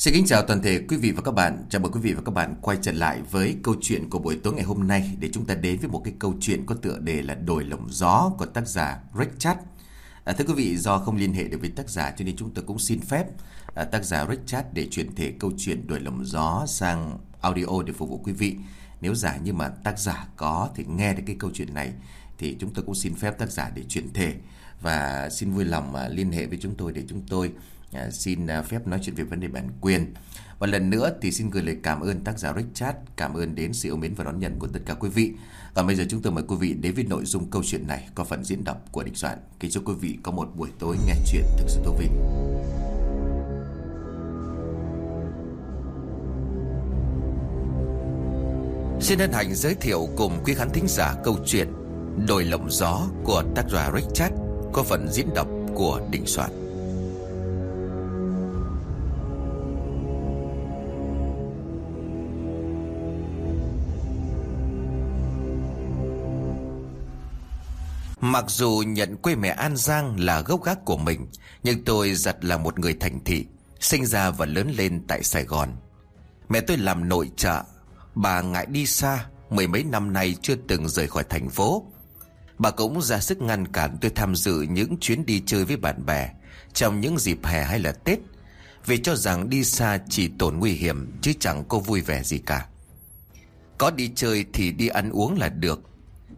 Xin kính chào toàn thể quý vị và các bạn. Chào mừng quý vị và các bạn quay trở lại với câu chuyện của buổi tối ngày hôm nay để chúng ta đến với một cái câu chuyện có tựa đề là Đồi lồng gió của tác giả Richard. À, thưa quý vị, do không liên hệ được với tác giả cho nên chúng tôi cũng xin phép à, tác giả Richard để chuyển thể câu chuyện Đồi lồng gió sang audio để phục vụ quý vị. Nếu giả như mà tác giả có thì nghe được cái câu chuyện này thì chúng tôi cũng xin phép tác giả để chuyển thể và xin vui lòng à, liên hệ với chúng tôi để chúng tôi À, xin à, phép nói chuyện về vấn đề bản quyền. Và lần nữa thì xin gửi lời cảm ơn tác giả Richard, cảm ơn đến sự yêu mến và đón nhận của tất cả quý vị. Còn bây giờ chúng tôi mời quý vị đến với nội dung câu chuyện này có phần diễn đọc của định Soạn. Kính chúc quý vị có một buổi tối nghe chuyện thực sự thú vị. Xin hân hạnh giới thiệu cùng quý khán thính giả câu chuyện Đồi lộng gió của tác giả Richard có phần diễn đọc của Đình Soạn. Mặc dù nhận quê mẹ An Giang là gốc gác của mình, nhưng tôi giật là một người thành thị, sinh ra và lớn lên tại Sài Gòn. Mẹ tôi làm nội trợ, bà ngại đi xa, mười mấy năm nay chưa từng rời khỏi thành phố. Bà cũng ra sức ngăn cản tôi tham dự những chuyến đi chơi với bạn bè trong những dịp hè hay là Tết, vì cho rằng đi xa chỉ tổn nguy hiểm chứ chẳng có vui vẻ gì cả. Có đi chơi thì đi ăn uống là được,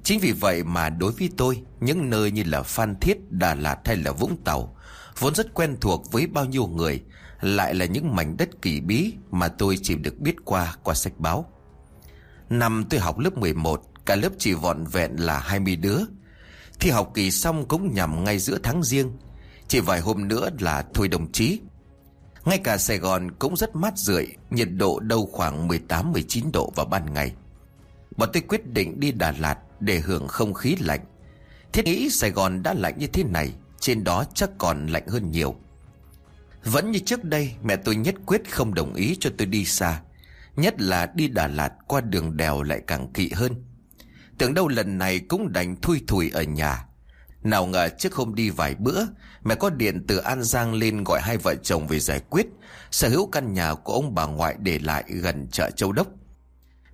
Chính vì vậy mà đối với tôi, những nơi như là Phan Thiết, Đà Lạt hay là Vũng Tàu, vốn rất quen thuộc với bao nhiêu người, lại là những mảnh đất kỳ bí mà tôi chỉ được biết qua qua sách báo. Năm tôi học lớp 11, cả lớp chỉ vọn vẹn là 20 đứa. Thi học kỳ xong cũng nhằm ngay giữa tháng riêng, chỉ vài hôm nữa là thôi đồng chí. Ngay cả Sài Gòn cũng rất mát rượi, nhiệt độ đâu khoảng 18-19 độ vào ban ngày. Bọn tôi quyết định đi Đà Lạt để hưởng không khí lạnh. Thiết nghĩ Sài Gòn đã lạnh như thế này, trên đó chắc còn lạnh hơn nhiều. Vẫn như trước đây, mẹ tôi nhất quyết không đồng ý cho tôi đi xa. Nhất là đi Đà Lạt qua đường đèo lại càng kỵ hơn. Tưởng đâu lần này cũng đành thui thủi ở nhà. Nào ngờ trước hôm đi vài bữa, mẹ có điện từ An Giang lên gọi hai vợ chồng về giải quyết, sở hữu căn nhà của ông bà ngoại để lại gần chợ Châu Đốc.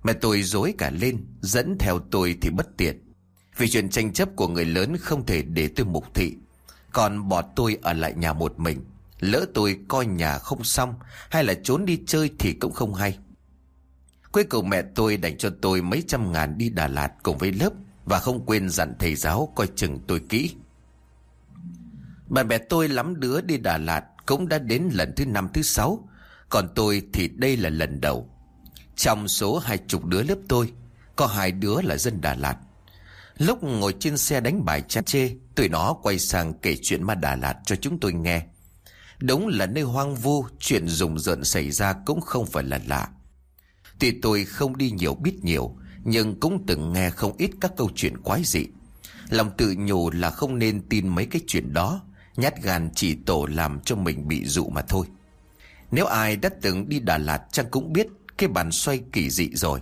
Mẹ tôi dối cả lên, Dẫn theo tôi thì bất tiện. Vì chuyện tranh chấp của người lớn không thể để tôi mục thị. Còn bỏ tôi ở lại nhà một mình, Lỡ tôi coi nhà không xong Hay là trốn đi chơi thì cũng không hay. Cuối cùng mẹ tôi đành cho tôi mấy trăm ngàn đi Đà Lạt cùng với lớp Và không quên dặn thầy giáo coi chừng tôi kỹ. Bạn bè tôi lắm đứa đi Đà Lạt Cũng đã đến lần thứ năm, thứ sáu. Còn tôi thì đây là lần đầu trong số hai chục đứa lớp tôi, Có hai đứa là dân Đà Lạt. Lúc ngồi trên xe đánh bài chát chê, Tụi nó quay sang kể chuyện ma Đà Lạt cho chúng tôi nghe. Đúng là nơi hoang vu, Chuyện rùng rợn xảy ra cũng không phải là lạ. Tuy tôi không đi nhiều biết nhiều, Nhưng cũng từng nghe không ít các câu chuyện quái dị. Lòng tự nhủ là không nên tin mấy cái chuyện đó, Nhát gan chỉ tổ làm cho mình bị dụ mà thôi. Nếu ai đã từng đi Đà Lạt chắc cũng biết cái bàn xoay kỳ dị rồi.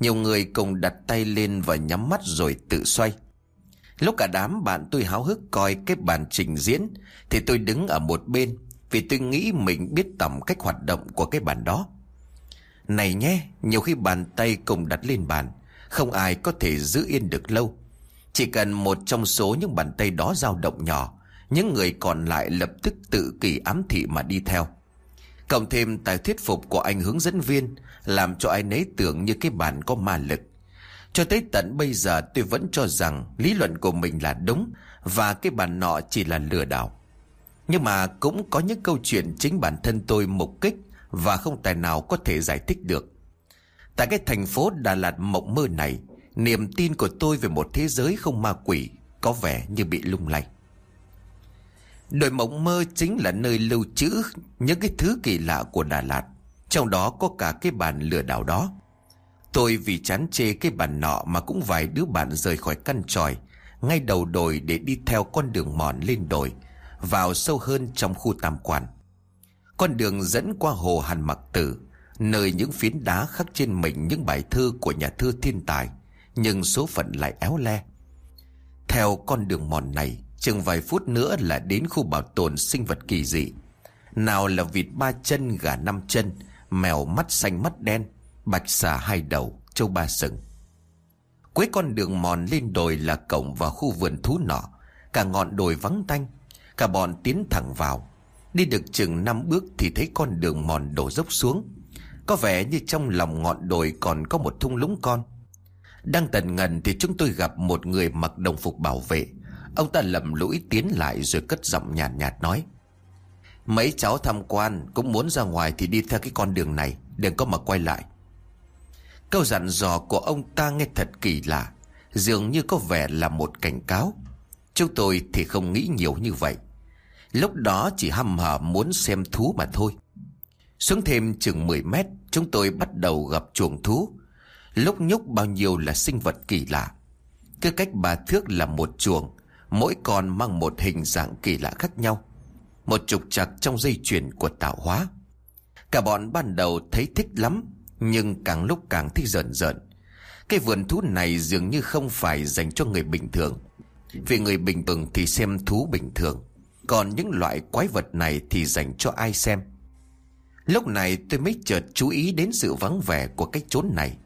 Nhiều người cùng đặt tay lên và nhắm mắt rồi tự xoay. Lúc cả đám bạn tôi háo hức coi cái bàn trình diễn thì tôi đứng ở một bên vì tôi nghĩ mình biết tầm cách hoạt động của cái bàn đó. Này nhé, nhiều khi bàn tay cùng đặt lên bàn, không ai có thể giữ yên được lâu. Chỉ cần một trong số những bàn tay đó dao động nhỏ, những người còn lại lập tức tự kỷ ám thị mà đi theo. Cộng thêm tài thuyết phục của anh hướng dẫn viên làm cho ai nấy tưởng như cái bàn có ma lực. Cho tới tận bây giờ tôi vẫn cho rằng lý luận của mình là đúng và cái bàn nọ chỉ là lừa đảo. Nhưng mà cũng có những câu chuyện chính bản thân tôi mục kích và không tài nào có thể giải thích được. Tại cái thành phố Đà Lạt mộng mơ này, niềm tin của tôi về một thế giới không ma quỷ có vẻ như bị lung lay. Đồi mộng mơ chính là nơi lưu trữ những cái thứ kỳ lạ của Đà Lạt. Trong đó có cả cái bàn lừa đảo đó. Tôi vì chán chê cái bàn nọ mà cũng vài đứa bạn rời khỏi căn tròi, ngay đầu đồi để đi theo con đường mòn lên đồi, vào sâu hơn trong khu tam quan. Con đường dẫn qua hồ Hàn Mặc Tử, nơi những phiến đá khắc trên mình những bài thơ của nhà thơ thiên tài, nhưng số phận lại éo le. Theo con đường mòn này, chừng vài phút nữa là đến khu bảo tồn sinh vật kỳ dị. Nào là vịt ba chân, gà năm chân, Mèo mắt xanh mắt đen, Bạch xà hai đầu Châu ba sừng. Cuối con đường mòn lên đồi là cổng vào khu vườn thú nọ. Cả ngọn đồi vắng tanh, Cả bọn tiến thẳng vào. Đi được chừng năm bước thì thấy con đường mòn đổ dốc xuống. Có vẻ như trong lòng ngọn đồi còn có một thung lũng con. Đang tần ngần thì chúng tôi gặp một người mặc đồng phục bảo vệ. Ông ta lầm lũi tiến lại rồi cất giọng nhàn nhạt, nhạt nói Mấy cháu tham quan cũng muốn ra ngoài thì đi theo cái con đường này Đừng có mà quay lại. Câu dặn dò của ông ta nghe thật kỳ lạ Dường như có vẻ là một cảnh cáo. Chúng tôi thì không nghĩ nhiều như vậy. Lúc đó chỉ hăm hở muốn xem thú mà thôi. Xuống thêm chừng 10 mét Chúng tôi bắt đầu gặp chuồng thú. Lúc nhúc bao nhiêu là sinh vật kỳ lạ. Cứ cách ba thước là một chuồng Mỗi con mang một hình dạng kỳ lạ khác nhau, Một trục chặt trong dây chuyền của tạo hóa. Cả bọn ban đầu thấy thích lắm, Nhưng càng lúc càng thích rợn rợn. Cái vườn thú này dường như không phải dành cho người bình thường. Vì người bình thường thì xem thú bình thường, Còn những loại quái vật này thì dành cho ai xem? Lúc này tôi mới chợt chú ý đến sự vắng vẻ của cái chốn này.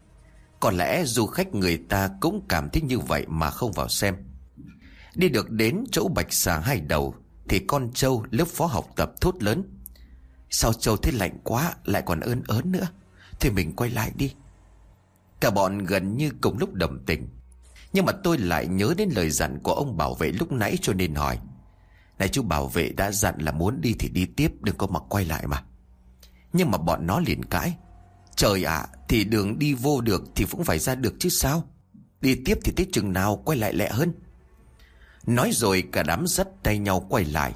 Có lẽ du khách người ta cũng cảm thấy như vậy mà không vào xem. Đi được đến chỗ bạch xà hai đầu, Thì con trâu lớp phó học tập thốt lớn. Sao trâu thấy lạnh quá, Lại còn ơn ớn nữa? Thì mình quay lại đi. Cả bọn gần như cùng lúc đồng tình. Nhưng mà tôi lại nhớ đến lời dặn của ông bảo vệ lúc nãy cho nên hỏi. Này chú bảo vệ đã dặn là muốn đi thì đi tiếp, Đừng có mặc quay lại mà. Nhưng mà bọn nó liền cãi. Trời ạ, thì đường đi vô được Thì cũng phải ra được chứ sao? Đi tiếp thì tới chừng nào quay lại lẹ hơn? Nói rồi cả đám dắt tay nhau quay lại.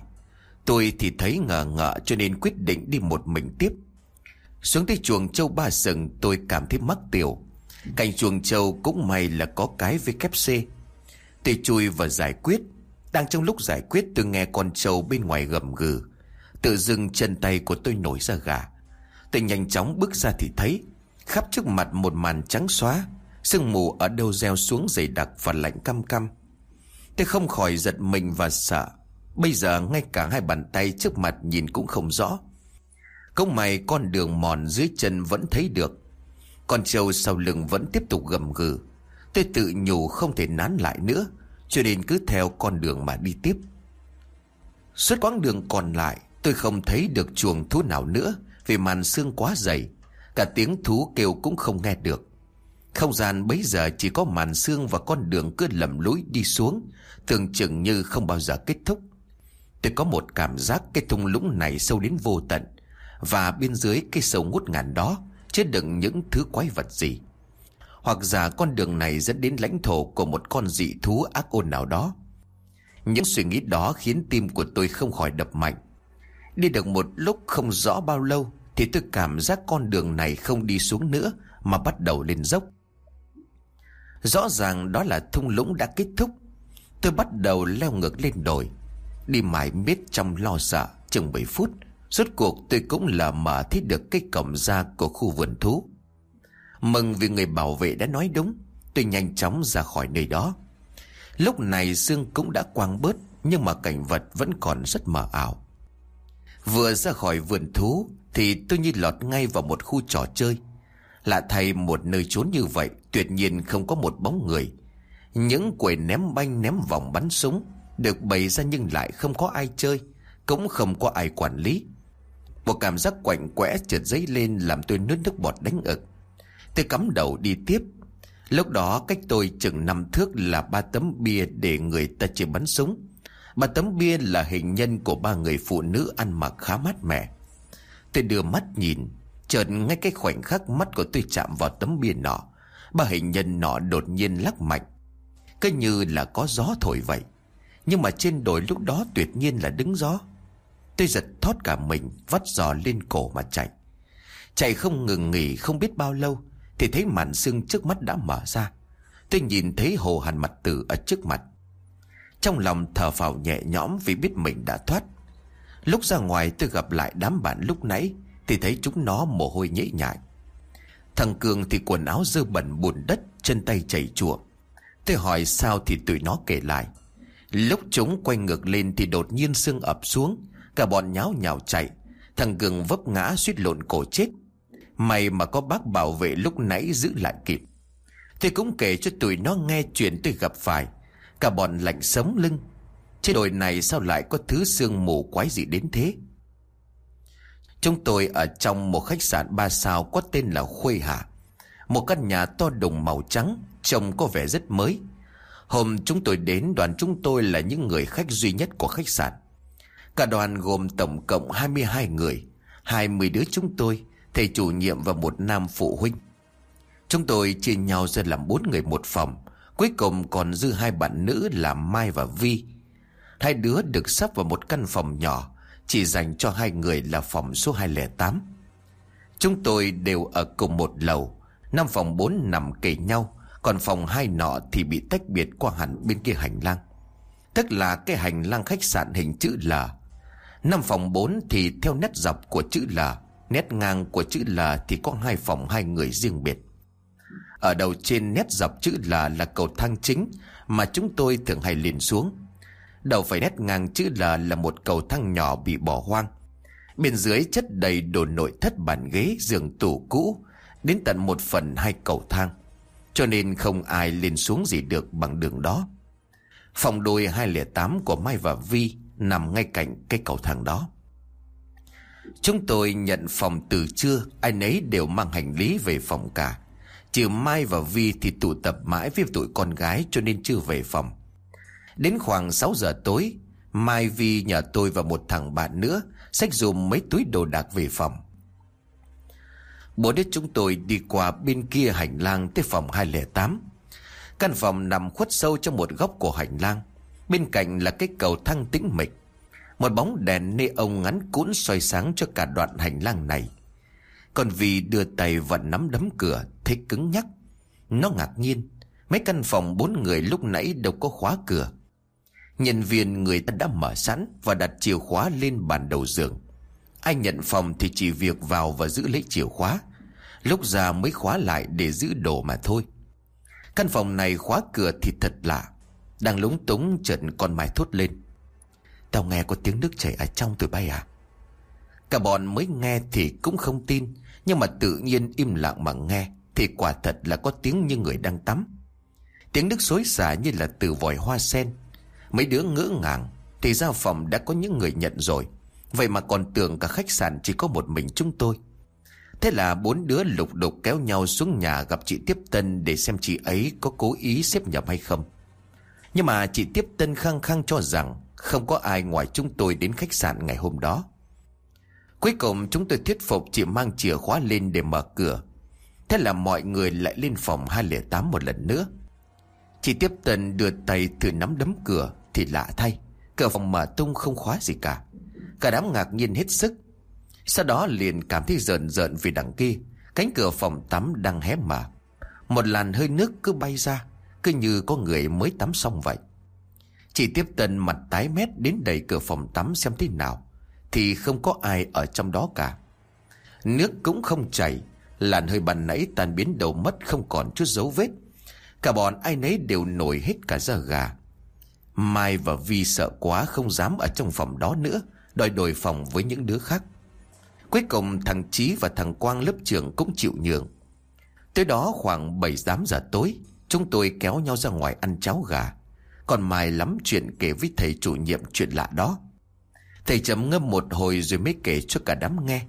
Tôi thì thấy ngờ ngợ cho nên quyết định đi một mình tiếp. Xuống tới chuồng châu ba sừng tôi cảm thấy mắc tiểu. Cạnh chuồng châu cũng may là có cái VKC Tôi chui và giải quyết. Đang trong lúc giải quyết, tôi nghe con trâu bên ngoài gầm gừ. Tự dưng chân tay của tôi nổi ra gà. Tôi nhanh chóng bước ra thì thấy, Khắp trước mặt một màn trắng xóa. Sương mù ở đâu reo xuống dày đặc và lạnh căm căm Tôi không khỏi giật mình và sợ. Bây giờ ngay cả hai bàn tay trước mặt nhìn cũng không rõ. Công mày con đường mòn dưới chân vẫn thấy được. Con trâu sau lưng vẫn tiếp tục gầm gừ. Tôi tự nhủ không thể nán lại nữa, Cho nên cứ theo con đường mà đi tiếp. Suốt quãng đường còn lại, Tôi không thấy được chuồng thú nào nữa, Vì màn xương quá dày. Cả tiếng thú kêu cũng không nghe được. Không gian bấy giờ chỉ có màn xương và con đường cứ lầm lũi đi xuống, Tưởng chừng như không bao giờ kết thúc. Tôi có một cảm giác cái thung lũng này sâu đến vô tận, Và bên dưới cái sâu ngút ngàn đó Chứa đựng những thứ quái vật gì. Hoặc giả con đường này dẫn đến lãnh thổ của một con dị thú ác ôn nào đó. Những suy nghĩ đó khiến tim của tôi không khỏi đập mạnh. Đi được một lúc không rõ bao lâu Thì tôi cảm giác con đường này không đi xuống nữa Mà bắt đầu lên dốc. Rõ ràng đó là thung lũng đã kết thúc. Tôi bắt đầu leo ngược lên đồi, Đi mãi miết trong lo sợ Chừng 7 phút. Rốt cuộc tôi cũng là mở thấy được cái cổng ra của khu vườn thú. Mừng vì người bảo vệ đã nói đúng, Tôi nhanh chóng ra khỏi nơi đó. Lúc này xương cũng đã quang bớt, Nhưng mà cảnh vật vẫn còn rất mờ ảo. Vừa ra khỏi vườn thú Thì tôi như lọt ngay vào một khu trò chơi. Lạ thay một nơi trốn như vậy Tuyệt nhiên không có một bóng người. Những quầy ném banh ném vòng bắn súng Được bày ra nhưng lại không có ai chơi Cũng không có ai quản lý. Một cảm giác quạnh quẽ trượt dấy lên Làm tôi nuốt nước bọt đánh ực. Tôi cắm đầu đi tiếp. Lúc đó cách tôi chừng năm thước là ba tấm bia để người ta chơi bắn súng. Ba tấm bia là hình nhân của ba người phụ nữ ăn mặc khá mát mẻ. Tôi đưa mắt nhìn, chợt ngay cái khoảnh khắc mắt của tôi chạm vào tấm bia nọ. Ba hình nhân nọ đột nhiên lắc mạnh. Cứ như là có gió thổi vậy. Nhưng mà trên đồi lúc đó tuyệt nhiên là đứng gió. Tôi giật thoát cả mình, Vắt giò lên cổ mà chạy. Chạy không ngừng nghỉ không biết bao lâu, Thì thấy màn xương trước mắt đã mở ra. Tôi nhìn thấy hồ hàn mặt tử ở trước mặt. Trong lòng thở phào nhẹ nhõm Vì biết mình đã thoát. Lúc ra ngoài tôi gặp lại đám bạn lúc nãy. Thì thấy chúng nó mồ hôi nhễ nhại. Thằng Cường thì quần áo dơ bẩn bùn đất, Chân tay chảy chùa. Tôi hỏi sao thì tụi nó kể lại. Lúc chúng quay ngược lên thì đột nhiên sưng ập xuống, Cả bọn nháo nhào chạy. Thằng Cường vấp ngã suýt lộn cổ chết. May mà có bác bảo vệ lúc nãy giữ lại kịp. Tôi cũng kể cho tụi nó nghe chuyện tôi gặp phải. Cả bọn lạnh sống lưng. Trên đồi này sao lại có thứ sương mù quái gì đến thế? Chúng tôi ở trong một khách sạn ba sao có tên là Khuê Hạ Một căn nhà to đùng màu trắng, Trông có vẻ rất mới. Hôm chúng tôi đến, đoàn chúng tôi là những người khách duy nhất của khách sạn. Cả đoàn gồm tổng cộng 22 người 20 đứa chúng tôi, Thầy chủ nhiệm và một nam phụ huynh. Chúng tôi chia nhau ra làm bốn người một phòng, Cuối cùng còn dư hai bạn nữ là Mai và Vi. Hai đứa được sắp vào một căn phòng nhỏ chỉ dành cho hai người là phòng số 208 Chúng tôi đều ở cùng một lầu, Năm phòng bốn nằm kề nhau, Còn phòng hai nọ thì bị tách biệt qua hẳn bên kia hành lang. Tức là cái hành lang khách sạn hình chữ L. Năm phòng bốn thì theo nét dọc của chữ L, Nét ngang của chữ L thì có hai phòng hai người riêng biệt. Ở đầu trên nét dọc chữ L là cầu thang chính Mà chúng tôi thường hay liền xuống. Đầu phải nét ngang chữ L là một cầu thang nhỏ bị bỏ hoang. Bên dưới chất đầy đồ nội thất bàn ghế, giường tủ cũ, Đến tận một phần hai cầu thang. Cho nên không ai lên xuống gì được bằng đường đó. Phòng đôi 208 của Mai và Vi Nằm ngay cạnh cái cầu thang đó. Chúng tôi nhận phòng từ trưa, Ai nấy đều mang hành lý về phòng cả. Trừ Mai và Vi thì tụ tập mãi với tụi con gái cho nên chưa về phòng. Đến khoảng 6 giờ tối, Mai Vi nhờ tôi và một thằng bạn nữa Xách dùm mấy túi đồ đạc về phòng. Bố đứa chúng tôi đi qua bên kia hành lang tới phòng 208 Căn phòng nằm khuất sâu trong một góc của hành lang. Bên cạnh là cái cầu thang tĩnh mịch. Một bóng đèn nê ông ngắn cũn soi sáng cho cả đoạn hành lang này. Còn vì đưa tay và nắm đấm cửa, Thấy cứng nhắc. Nó ngạc nhiên, Mấy căn phòng bốn người lúc nãy đâu có khóa cửa. Nhân viên người ta đã mở sẵn Và đặt chìa khóa lên bàn đầu giường. Anh nhận phòng thì chỉ việc vào và giữ lấy chìa khóa. Lúc ra mới khóa lại để giữ đồ mà thôi. Căn phòng này khóa cửa thì thật lạ. Đang lúng túng chợt con mày thốt lên. Tao nghe có tiếng nước chảy ở trong tụi bay à? Cả bọn mới nghe thì cũng không tin, Nhưng mà tự nhiên im lặng mà nghe, Thì quả thật là có tiếng như người đang tắm. Tiếng nước xối xả như là từ vòi hoa sen. Mấy đứa ngỡ ngàng, Thì ra phòng đã có những người nhận rồi. Vậy mà còn tưởng cả khách sạn chỉ có một mình chúng tôi. Thế là bốn đứa lục đục kéo nhau xuống nhà gặp chị Tiếp Tân Để xem chị ấy có cố ý xếp nhầm hay không. Nhưng mà chị Tiếp Tân khăng khăng cho rằng không có ai ngoài chúng tôi đến khách sạn ngày hôm đó. Cuối cùng chúng tôi thuyết phục chị mang chìa khóa lên để mở cửa. Thế là mọi người lại lên phòng 208 một lần nữa. Chị tiếp tân đưa tay thử nắm đấm cửa. Thì lạ thay. Cửa phòng mở tung không khóa gì cả. Cả đám ngạc nhiên hết sức. Sau đó liền cảm thấy rợn rợn vì đằng kia. Cánh cửa phòng tắm đang hé mở. Một làn hơi nước cứ bay ra, Cứ như có người mới tắm xong vậy. Chỉ tiếp tân mặt tái mét đến đầy cửa phòng tắm xem thế nào, Thì không có ai ở trong đó cả. Nước cũng không chảy, Làn hơi bàn nãy tan biến đầu mất không còn chút dấu vết. Cả bọn ai nấy đều nổi hết cả da gà. Mai và Vi sợ quá không dám ở trong phòng đó nữa, Đòi đổi phòng với những đứa khác. Cuối cùng, thằng Chí và thằng Quang lớp trưởng cũng chịu nhường. Tới đó khoảng 7-8 giờ tối, Chúng tôi kéo nhau ra ngoài ăn cháo gà. Còn Mai lắm chuyện kể với thầy chủ nhiệm chuyện lạ đó. Thầy chấm ngâm một hồi rồi mới kể cho cả đám nghe.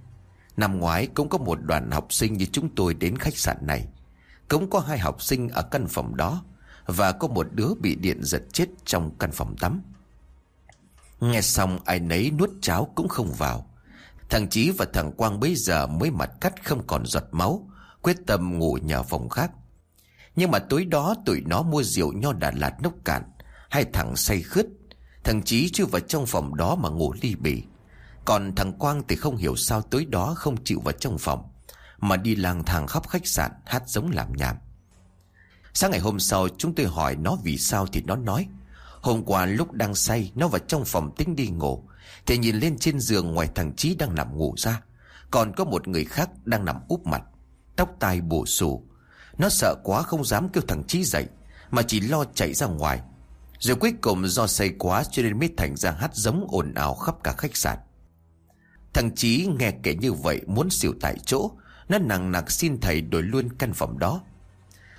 Năm ngoái cũng có một đoàn học sinh như chúng tôi đến khách sạn này. Cũng có hai học sinh ở căn phòng đó. Và có một đứa bị điện giật chết trong căn phòng tắm. Nghe xong, ai nấy nuốt cháo cũng không vào. Thằng Chí và thằng Quang bây giờ mới mặt cắt không còn giọt máu, Quyết tâm ngủ nhờ phòng khác. Nhưng mà tối đó tụi nó mua rượu nho Đà Lạt nốc cạn, Hai thằng say khướt. Thằng Chí chưa vào trong phòng đó mà ngủ ly bì. Còn thằng Quang thì không hiểu sao tối đó không chịu vào trong phòng, Mà đi lang thang khắp khách sạn hát giống làm nhảm. Sáng ngày hôm sau, chúng tôi hỏi nó vì sao thì nó nói, Hôm qua lúc đang say, nó vào trong phòng tính đi ngủ. Thì nhìn lên trên giường ngoài thằng Chí đang nằm ngủ ra. Còn có một người khác đang nằm úp mặt, Tóc tai bù xù. Nó sợ quá không dám kêu thằng Chí dậy, Mà chỉ lo chạy ra ngoài. Rồi cuối cùng do say quá cho nên mới thành ra hát giống ồn ào khắp cả khách sạn. Thằng Chí nghe kể như vậy muốn xỉu tại chỗ, Nó nặng nặc xin thầy đổi luôn căn phòng đó.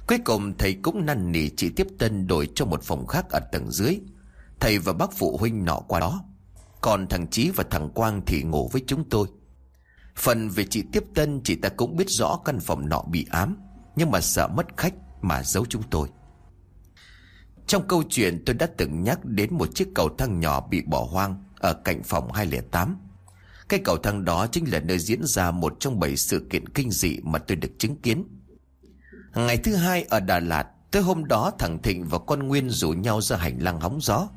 Cuối cùng, thầy cũng năn nỉ chị tiếp tân đổi cho một phòng khác ở tầng dưới. Thầy và bác phụ huynh nọ qua đó. Còn thằng Chí và thằng Quang thì ngủ với chúng tôi. Phần về chị tiếp tân, chị ta cũng biết rõ căn phòng nọ bị ám, Nhưng mà sợ mất khách mà giấu chúng tôi. Trong câu chuyện, tôi đã từng nhắc đến một chiếc cầu thang nhỏ bị bỏ hoang Ở cạnh phòng 208 Cái cầu thang đó chính là nơi diễn ra một trong bảy sự kiện kinh dị mà tôi được chứng kiến. Ngày thứ hai ở Đà Lạt, Tới hôm đó thằng Thịnh và con Nguyên rủ nhau ra hành lang hóng gió.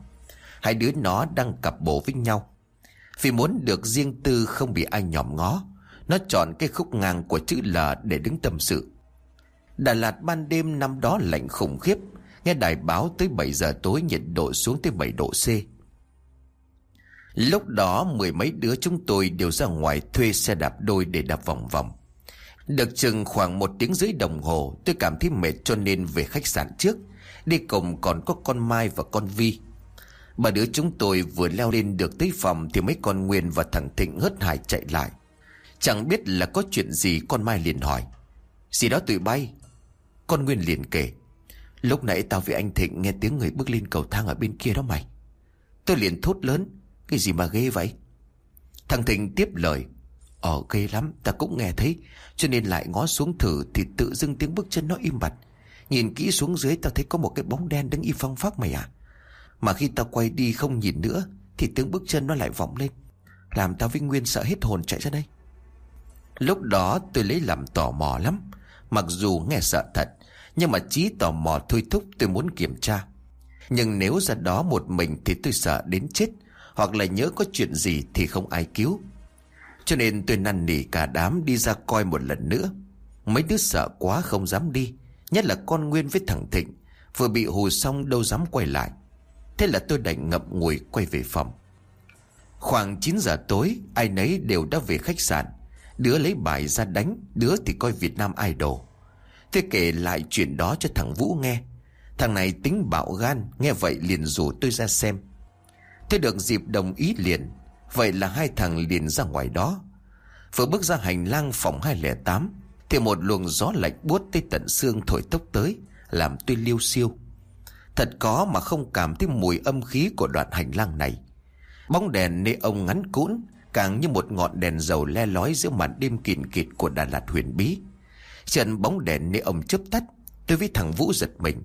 Hai đứa nó đang cặp bộ với nhau. Vì muốn được riêng tư không bị ai nhòm ngó, Nó chọn cái khúc ngang của chữ L để đứng tâm sự. Đà Lạt ban đêm năm đó lạnh khủng khiếp, Nghe đài báo tới 7 giờ tối nhiệt độ xuống tới 7 độ C. Lúc đó mười mấy đứa chúng tôi đều ra ngoài thuê xe đạp đôi để đạp vòng vòng được chừng khoảng một tiếng rưỡi đồng hồ, Tôi cảm thấy mệt cho nên về khách sạn trước. Đi cùng còn có con Mai và con Vi. Ba đứa chúng tôi vừa leo lên được tới phòng Thì mấy con Nguyên và thằng Thịnh hớt hải chạy lại. Chẳng biết là có chuyện gì, Con Mai liền hỏi. Gì đó tụi bay? Con Nguyên liền kể. Lúc nãy tao với anh Thịnh nghe tiếng người bước lên cầu thang ở bên kia đó mày. Tôi liền thốt lớn, Cái gì mà ghê vậy? Thằng Thịnh tiếp lời. Ờ ghê lắm, ta cũng nghe thấy. Cho nên lại ngó xuống thử Thì tự dưng tiếng bước chân nó im bặt. Nhìn kỹ xuống dưới tao thấy có một cái bóng đen đứng im phong phát mày à. Mà khi tao quay đi không nhìn nữa Thì tiếng bước chân nó lại vọng lên. Làm tao với Nguyên sợ hết hồn chạy ra đây. Lúc đó tôi lấy làm tò mò lắm. Mặc dù nghe sợ thật, Nhưng mà trí tò mò thôi thúc tôi muốn kiểm tra. Nhưng nếu ra đó một mình Thì tôi sợ đến chết, Hoặc là nhớ có chuyện gì thì không ai cứu cho nên tôi năn nỉ cả đám đi ra coi một lần nữa. Mấy đứa sợ quá không dám đi, Nhất là con Nguyên với thằng Thịnh. Vừa bị hù xong đâu dám quay lại. Thế là tôi đành ngậm ngùi quay về phòng. Khoảng 9 giờ tối, Ai nấy đều đã về khách sạn. Đứa lấy bài ra đánh, Đứa thì coi Việt Nam Idol. Tôi kể lại chuyện đó cho thằng Vũ nghe. Thằng này tính bạo gan, Nghe vậy liền rủ tôi ra xem. Tôi được dịp đồng ý liền. Vậy là hai thằng liền ra ngoài đó. Vừa bước ra hành lang phòng 208 Thì một luồng gió lạnh buốt tới tận xương thổi tốc tới, Làm tôi liêu siêu. Thật có mà không cảm thấy mùi âm khí của đoạn hành lang này. Bóng đèn nê ông ngắn cũn, Càng như một ngọn đèn dầu le lói giữa màn đêm kìn kịt của Đà Lạt huyền bí. Trận bóng đèn nê ông chớp tắt, Tôi với thằng Vũ giật mình.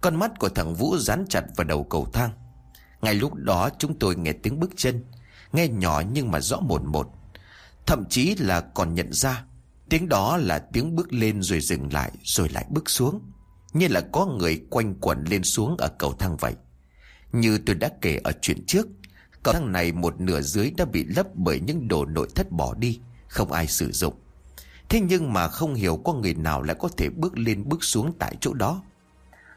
Con mắt của thằng Vũ dán chặt vào đầu cầu thang. Ngay lúc đó chúng tôi nghe tiếng bước chân, Nghe nhỏ nhưng mà rõ một một. Thậm chí là còn nhận ra. Tiếng đó là tiếng bước lên rồi dừng lại, Rồi lại bước xuống. Như là có người quanh quẩn lên xuống ở cầu thang vậy. Như tôi đã kể ở chuyện trước, Cầu thang này một nửa dưới đã bị lấp bởi những đồ nội thất bỏ đi, Không ai sử dụng. Thế nhưng mà không hiểu có người nào lại có thể bước lên bước xuống tại chỗ đó.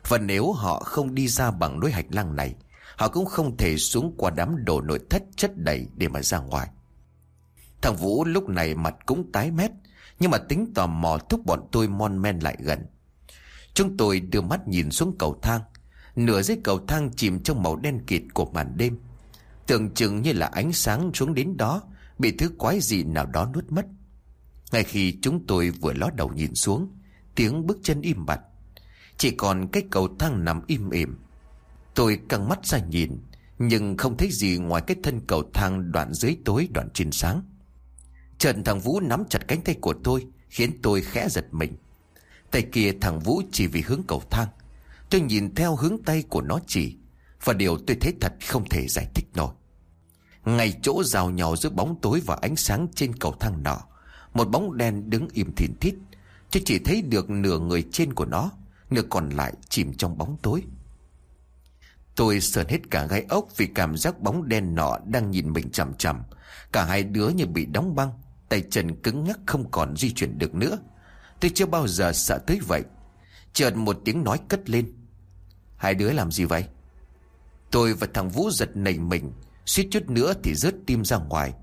Và nếu họ không đi ra bằng lối hành lang này, Họ cũng không thể xuống qua đám đồ nội thất chất đầy để mà ra ngoài. Thằng Vũ lúc này mặt cũng tái mét, Nhưng mà tính tò mò thúc bọn tôi mon men lại gần. Chúng tôi đưa mắt nhìn xuống cầu thang. Nửa dưới cầu thang chìm trong màu đen kịt của màn đêm. Tưởng chừng như là ánh sáng xuống đến đó, Bị thứ quái gì nào đó nuốt mất. Ngay khi chúng tôi vừa ló đầu nhìn xuống, Tiếng bước chân im bặt. Chỉ còn cái cầu thang nằm im ỉm. Tôi căng mắt ra nhìn, Nhưng không thấy gì ngoài cái thân cầu thang đoạn dưới tối, đoạn trên sáng. Trần thằng Vũ nắm chặt cánh tay của tôi Khiến tôi khẽ giật mình. Tay kia thằng Vũ chỉ vì hướng cầu thang. Tôi nhìn theo hướng tay của nó chỉ Và điều tôi thấy thật không thể giải thích nổi. Ngay chỗ rào nhỏ giữa bóng tối và ánh sáng trên cầu thang nọ Một bóng đen đứng im thìn thít. Tôi chỉ thấy được nửa người trên của nó Nửa còn lại chìm trong bóng tối. Tôi sờn hết cả gai ốc vì cảm giác bóng đen nọ đang nhìn mình chằm chằm. Cả hai đứa như bị đóng băng, tay chân cứng ngắc không còn di chuyển được nữa. Tôi chưa bao giờ sợ tới vậy. Chợt một tiếng nói cất lên. Hai đứa làm gì vậy? Tôi và thằng Vũ giật nảy mình, suýt chút nữa thì rớt tim ra ngoài.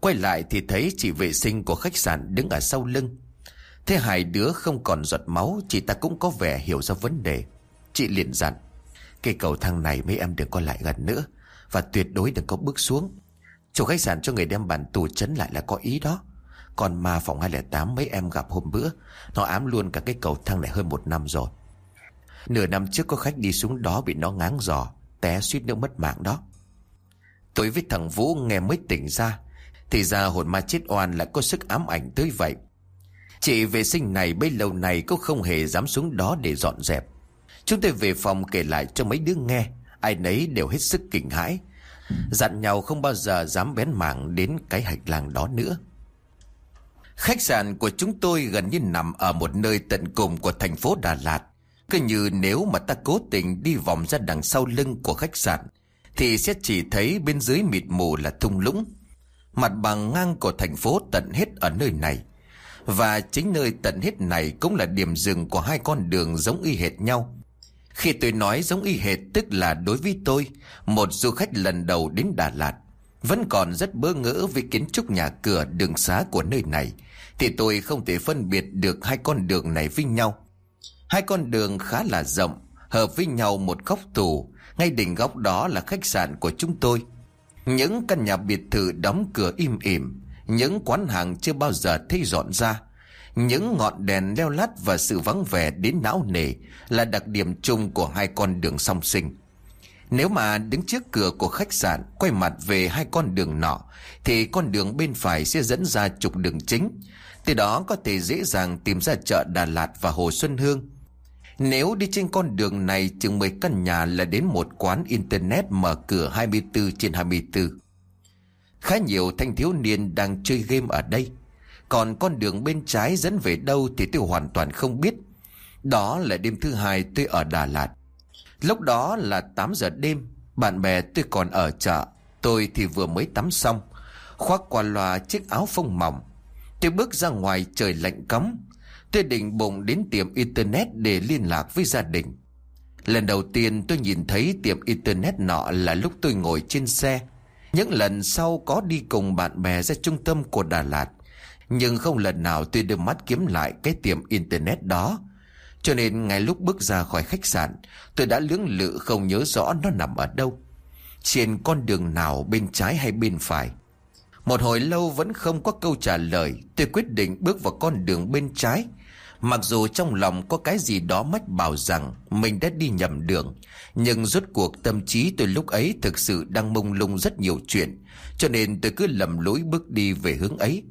Quay lại thì thấy chị vệ sinh của khách sạn đứng ở sau lưng. Thế hai đứa không còn giọt máu, chị ta cũng có vẻ hiểu ra vấn đề. Chị liền dặn. Cây cầu thang này mấy em đừng có lại gần nữa Và tuyệt đối đừng có bước xuống Chủ khách sạn cho người đem bản tù chấn lại là có ý đó. Còn ma phòng 208 mấy em gặp hôm bữa, Nó ám luôn cả cái cầu thang này hơn một năm rồi. Nửa năm trước có khách đi xuống đó bị nó ngáng giò, Té suýt nữa mất mạng đó. Tôi với thằng Vũ nghe mới tỉnh ra, Thì ra hồn ma chết oan lại có sức ám ảnh tới vậy. Chị vệ sinh này bấy lâu này cũng không hề dám xuống đó để dọn dẹp. Chúng tôi về phòng kể lại cho mấy đứa nghe, Ai nấy đều hết sức kinh hãi. Dặn nhau không bao giờ dám bén mảng đến cái hạch làng đó nữa. Khách sạn của chúng tôi gần như nằm ở một nơi tận cùng của thành phố Đà Lạt. Cứ như nếu mà ta cố tình đi vòng ra đằng sau lưng của khách sạn, Thì sẽ chỉ thấy bên dưới mịt mù là thung lũng. Mặt bằng ngang của thành phố tận hết ở nơi này. Và chính nơi tận hết này cũng là điểm dừng của hai con đường giống y hệt nhau khi tôi nói giống y hệt tức là đối với tôi, một du khách lần đầu đến Đà Lạt, vẫn còn rất bơ ngỡ với kiến trúc nhà cửa đường xá của nơi này, thì tôi không thể phân biệt được hai con đường này với nhau. Hai con đường khá là rộng, hợp với nhau một góc tù, ngay đỉnh góc đó là khách sạn của chúng tôi. Những căn nhà biệt thự đóng cửa im ỉm, những quán hàng chưa bao giờ thấy dọn ra, những ngọn đèn leo lắt và sự vắng vẻ đến não nề là đặc điểm chung của hai con đường song sinh. Nếu mà đứng trước cửa của khách sạn quay mặt về hai con đường nọ, thì con đường bên phải sẽ dẫn ra trục đường chính. Từ đó có thể dễ dàng tìm ra chợ Đà Lạt và Hồ Xuân Hương. Nếu đi trên con đường này, chừng 10 căn nhà là đến một quán internet mở cửa 24 trên 24. Khá nhiều thanh thiếu niên đang chơi game ở đây. Còn con đường bên trái dẫn về đâu thì tôi hoàn toàn không biết. Đó là đêm thứ hai tôi ở Đà Lạt. Lúc đó là 8 giờ đêm, bạn bè tôi còn ở chợ. Tôi thì vừa mới tắm xong, khoác qua loa chiếc áo phông mỏng. Tôi bước ra ngoài trời lạnh cấm. Tôi định bụng đến tiệm Internet để liên lạc với gia đình. Lần đầu tiên tôi nhìn thấy tiệm Internet nọ là lúc tôi ngồi trên xe. Những lần sau có đi cùng bạn bè ra trung tâm của Đà Lạt. Nhưng không lần nào tôi đưa mắt kiếm lại cái tiệm internet đó. Cho nên ngay lúc bước ra khỏi khách sạn, Tôi đã lưỡng lự không nhớ rõ nó nằm ở đâu, Trên con đường nào bên trái hay bên phải. Một hồi lâu vẫn không có câu trả lời, Tôi quyết định bước vào con đường bên trái. Mặc dù trong lòng có cái gì đó mách bảo rằng Mình đã đi nhầm đường, Nhưng rốt cuộc tâm trí tôi lúc ấy Thực sự đang mông lung rất nhiều chuyện, Cho nên tôi cứ lầm lối bước đi về hướng ấy.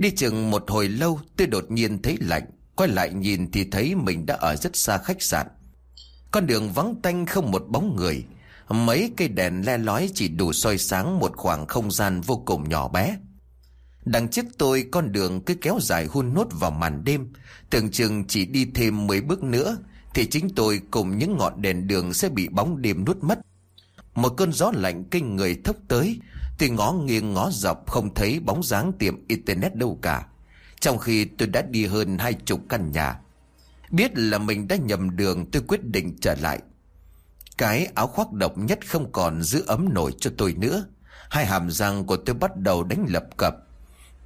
Đi chừng một hồi lâu, tôi đột nhiên thấy lạnh. Quay lại nhìn thì thấy mình đã ở rất xa khách sạn. Con đường vắng tanh không một bóng người. Mấy cây đèn le lói chỉ đủ soi sáng một khoảng không gian vô cùng nhỏ bé. Đằng trước tôi, con đường cứ kéo dài hun nốt vào màn đêm. Tưởng chừng chỉ đi thêm mấy bước nữa, Thì chính tôi cùng những ngọn đèn đường sẽ bị bóng đêm nuốt mất. Một cơn gió lạnh kinh người thốc tới. Tôi ngó nghiêng ngó dọc không thấy bóng dáng tiệm internet đâu cả. Trong khi tôi đã đi hơn hai chục căn nhà. Biết là mình đã nhầm đường tôi quyết định trở lại. Cái áo khoác độc nhất không còn giữ ấm nổi cho tôi nữa. Hai hàm răng của tôi bắt đầu đánh lập cập.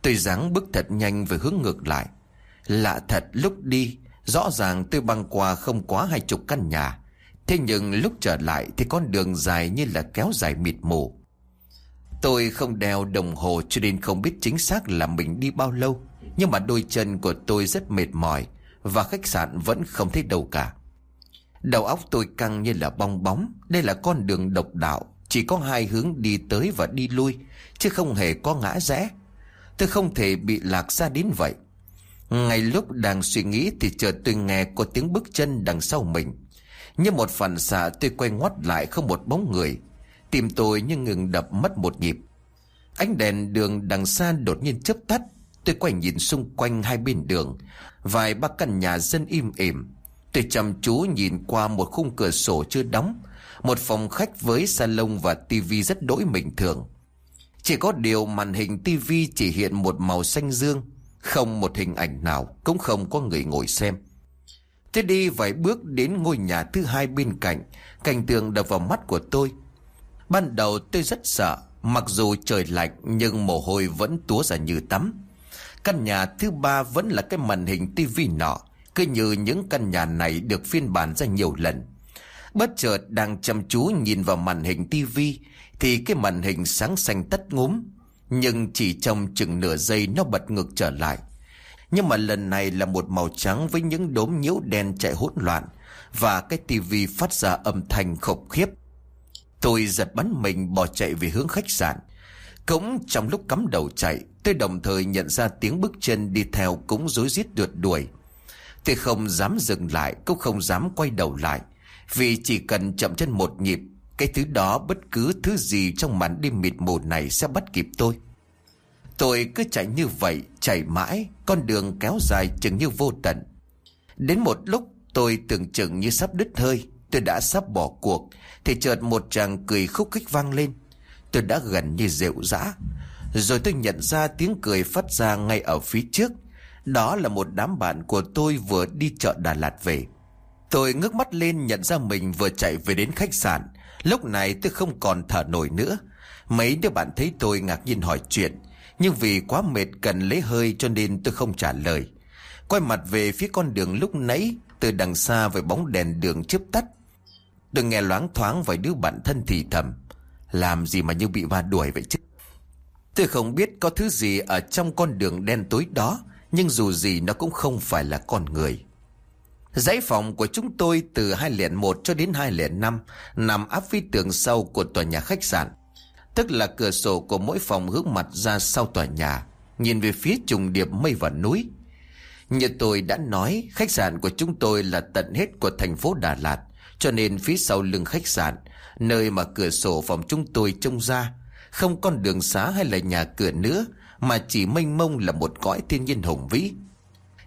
Tôi dáng bước thật nhanh về hướng ngược lại. Lạ thật lúc đi, rõ ràng tôi băng qua không quá hai chục căn nhà. Thế nhưng lúc trở lại thì con đường dài như là kéo dài mịt mù. Tôi không đeo đồng hồ cho nên không biết chính xác là mình đi bao lâu. Nhưng mà đôi chân của tôi rất mệt mỏi và khách sạn vẫn không thấy đâu cả. Đầu óc tôi căng như là bong bóng. Đây là con đường độc đạo. Chỉ có hai hướng đi tới và đi lui. Chứ không hề có ngã rẽ. Tôi không thể bị lạc ra đến vậy. Ngay lúc đang suy nghĩ thì chợt tôi nghe có tiếng bước chân đằng sau mình. Như một phản xạ, tôi quay ngoắt lại không một bóng người. Tim tôi như ngừng đập mất một nhịp. Ánh đèn đường đằng xa đột nhiên chớp tắt. Tôi quay nhìn xung quanh hai bên đường. Vài ba căn nhà dân im ỉm. Tôi chăm chú nhìn qua một khung cửa sổ chưa đóng. Một phòng khách với salon và tivi rất đỗi bình thường. Chỉ có điều màn hình tivi chỉ hiện một màu xanh dương. Không một hình ảnh nào, Cũng không có người ngồi xem. Tôi đi vài bước đến ngôi nhà thứ hai bên cạnh. Cảnh tường đập vào mắt của tôi. Ban đầu tôi rất sợ, Mặc dù trời lạnh nhưng mồ hôi vẫn túa ra như tắm. Căn nhà thứ ba vẫn là cái màn hình tivi nọ, Cứ như những căn nhà này được phiên bản ra nhiều lần. Bất chợt đang chăm chú nhìn vào màn hình tivi Thì cái màn hình sáng xanh tắt ngúm, Nhưng chỉ trong chừng nửa giây nó bật ngược trở lại. Nhưng mà lần này là một màu trắng với những đốm nhiễu đen chạy hỗn loạn, Và cái tivi phát ra âm thanh khủng khiếp. Tôi giật bắn mình bỏ chạy về hướng khách sạn. Cũng trong lúc cắm đầu chạy, Tôi đồng thời nhận ra tiếng bước chân đi theo cũng rối rít đuột đuổi. Tôi không dám dừng lại, Cũng không dám quay đầu lại, Vì chỉ cần chậm chân một nhịp, Cái thứ đó bất cứ thứ gì trong màn đêm mịt mù này sẽ bắt kịp tôi. Tôi cứ chạy như vậy, Chạy mãi, Con đường kéo dài chừng như vô tận. Đến một lúc, tôi tưởng chừng như sắp đứt hơi, Tôi đã sắp bỏ cuộc. Thì chợt một chàng cười khúc khích vang lên. Tôi đã gần như rượu dã Rồi tôi nhận ra tiếng cười phát ra ngay ở phía trước. Đó là một đám bạn của tôi vừa đi chợ Đà Lạt về. Tôi ngước mắt lên nhận ra mình vừa chạy về đến khách sạn. Lúc này tôi không còn thở nổi nữa. Mấy đứa bạn thấy tôi ngạc nhiên hỏi chuyện. Nhưng vì quá mệt cần lấy hơi cho nên tôi không trả lời. Quay mặt về phía con đường lúc nãy, Từ đằng xa với bóng đèn đường chớp tắt. Tôi nghe loáng thoáng vài đứa bạn thân thì thầm Làm gì mà như bị va đuổi vậy chứ Tôi không biết có thứ gì ở trong con đường đen tối đó Nhưng dù gì nó cũng không phải là con người Dãy phòng của chúng tôi từ hai lẻ một cho đến hai lẻ năm nằm áp phía tường sau của tòa nhà khách sạn. Tức là cửa sổ của mỗi phòng hướng mặt ra sau tòa nhà, nhìn về phía trùng điệp mây và núi. Như tôi đã nói, khách sạn của chúng tôi là tận hết của thành phố Đà Lạt, cho nên phía sau lưng khách sạn, nơi mà cửa sổ phòng chúng tôi trông ra, không con đường xá hay là nhà cửa nữa, mà chỉ mênh mông là một cõi thiên nhiên hùng vĩ.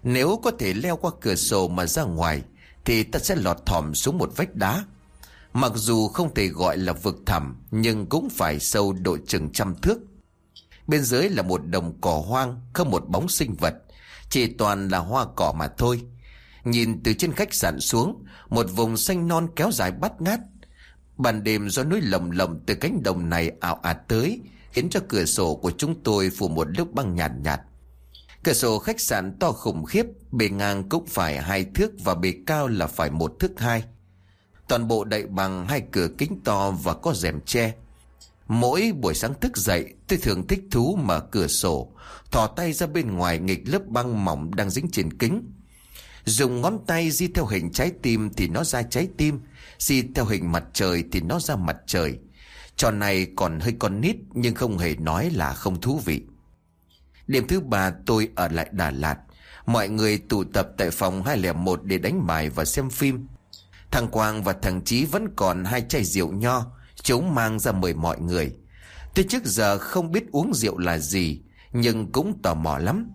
Nếu có thể leo qua cửa sổ mà ra ngoài, thì ta sẽ lọt thỏm xuống một vách đá. Mặc dù không thể gọi là vực thẳm, nhưng cũng phải sâu độ chừng trăm thước. Bên dưới là một đồng cỏ hoang, không một bóng sinh vật, chỉ toàn là hoa cỏ mà thôi. Nhìn từ trên khách sạn xuống, một vùng xanh non kéo dài bắt ngát. Ban đêm do núi lầm lầm từ cánh đồng này ảo ạt tới, khiến cho cửa sổ của chúng tôi phủ một lớp băng nhạt nhạt. Cửa sổ khách sạn to khủng khiếp, bề ngang cũng phải hai thước và bề cao là phải một thước hai. Toàn bộ đậy bằng hai cửa kính to và có rèm che. Mỗi buổi sáng thức dậy, tôi thường thích thú mở cửa sổ, thò tay ra bên ngoài nghịch lớp băng mỏng đang dính trên kính. Dùng ngón tay di theo hình trái tim thì nó ra trái tim, di theo hình mặt trời thì nó ra mặt trời. Trò này còn hơi con nít nhưng không hề nói là không thú vị. Đêm thứ ba tôi ở lại Đà Lạt. Mọi người tụ tập tại phòng 201 để đánh bài và xem phim. Thằng Quang và thằng Chí vẫn còn hai chai rượu nho. Chúng mang ra mời mọi người. Tôi trước giờ không biết uống rượu là gì, nhưng cũng tò mò lắm.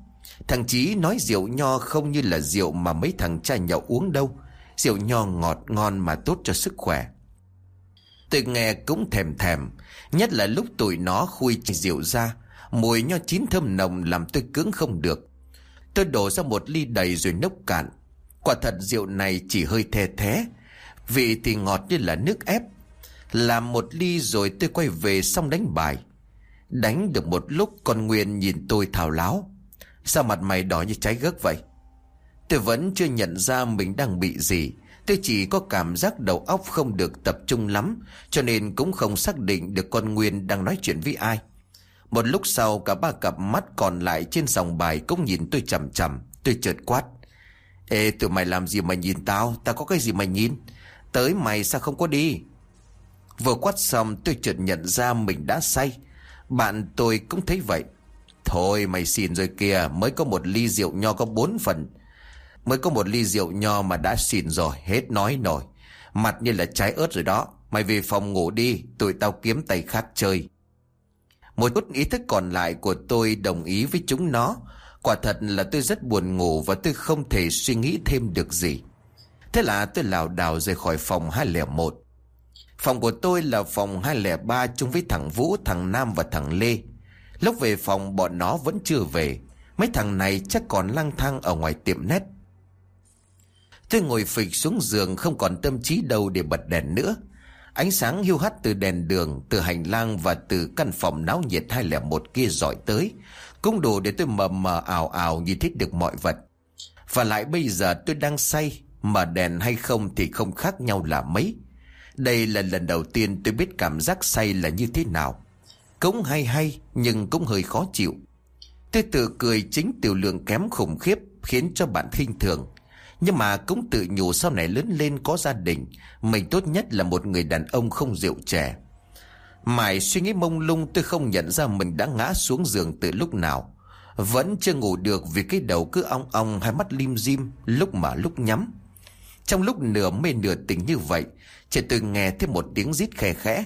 Thằng Chí nói rượu nho không như là rượu mà mấy thằng cha nhậu uống đâu. Rượu nho ngọt ngon mà tốt cho sức khỏe. Tôi nghe cũng thèm thèm, nhất là lúc tụi nó khui rượu ra, Mùi nho chín thơm nồng làm tôi cứng không được. Tôi đổ ra một ly đầy rồi nốc cạn. Quả thật rượu này chỉ hơi thè thế. Vị thì ngọt như là nước ép. Làm một ly rồi tôi quay về xong đánh bài. Đánh được một lúc con Nguyên nhìn tôi thào láo. Sao mặt mày đỏ như trái gấc vậy? Tôi vẫn chưa nhận ra mình đang bị gì. Tôi chỉ có cảm giác đầu óc không được tập trung lắm. Cho nên cũng không xác định được con Nguyên đang nói chuyện với ai. Một lúc sau, cả ba cặp mắt còn lại trên sòng bài cũng nhìn tôi chầm chầm. Tôi chợt quát. Ê, tụi mày làm gì mà nhìn tao? Tao có cái gì mà nhìn? Tới mày sao không có đi? Vừa quát xong, tôi chợt nhận ra mình đã say. Bạn tôi cũng thấy vậy. Thôi mày xin rồi kìa, mới có một ly rượu nho có bốn phần. Mới có một ly rượu nho mà đã xin rồi, hết nói nổi. Mặt như là trái ớt rồi đó. Mày về phòng ngủ đi, tụi tao kiếm tay khác chơi. Một chút ý thức còn lại của tôi đồng ý với chúng nó. Quả thật là tôi rất buồn ngủ và tôi không thể suy nghĩ thêm được gì. Thế là tôi lảo đảo rời khỏi phòng 201. Phòng của tôi là phòng 203 chung với thằng Vũ, thằng Nam và thằng Lê. Lúc về phòng bọn nó vẫn chưa về. Mấy thằng này chắc còn lang thang ở ngoài tiệm nét. Tôi ngồi phịch xuống giường không còn tâm trí đâu để bật đèn nữa. Ánh sáng hiu hắt từ đèn đường, từ hành lang và từ căn phòng náo nhiệt hai lẻ một kia dọi tới. Cũng đủ để tôi mờ mờ ảo ảo nhìn thấy được mọi vật. Và lại bây giờ tôi đang say, mà đèn hay không thì không khác nhau là mấy. Đây là lần đầu tiên tôi biết cảm giác say là như thế nào cũng hay hay, nhưng cũng hơi khó chịu. Tôi tự cười chính tiểu lượng kém khủng khiếp, Khiến cho bạn khinh thường. Nhưng mà cũng tự nhủ sau này lớn lên có gia đình, Mình tốt nhất là một người đàn ông không rượu trẻ Mãi suy nghĩ mông lung, tôi không nhận ra mình đã ngã xuống giường từ lúc nào. Vẫn chưa ngủ được vì cái đầu cứ ong ong, hai mắt lim dim, lúc mà lúc nhắm. Trong lúc nửa mê nửa tỉnh như vậy, Chỉ tôi nghe thêm một tiếng rít khe khẽ.